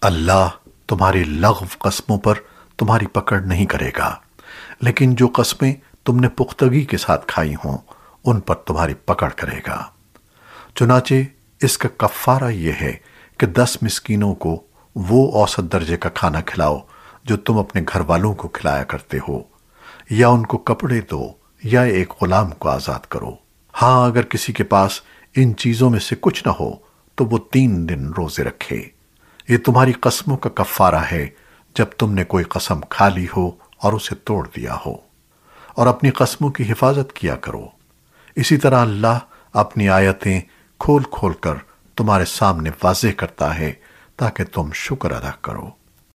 اللہ تمہاری لغو قسموں پر تمہاری پکڑ نہیں کرے گا۔ لیکن جو قسمیں تم نے پختگی کے ساتھ کھائی ہوں، ان پر تمہاری پکڑ کرے گا۔ چنانچہ اس کا کفارہ یہ ہے کہ دس مسکینوں کو وہ اوسط درجے کا کھانا کھلاؤ جو تم اپنے گھر والوں کو کھلایا کرتے ہو۔ یا ان کو کپڑے دو، یا ایک غلام کو آزاد کرو۔ ہاں اگر کسی کے پاس ان چیزوں میں سے کچھ نہ ہو، تو وہ تین دن روزے رکھے۔ یہ تمہاری قسموں کا کفارہ ہے جب تم نے کوئی قسم کھا لی ہو اور اسے توڑ دیا ہو۔ اور اپنی قسموں کی حفاظت کیا کرو۔ اسی طرح اللہ اپنی آیتیں کھول کھول کر تمہارے سامنے واضح کرتا ہے تاکہ تم شکر ادا کرو۔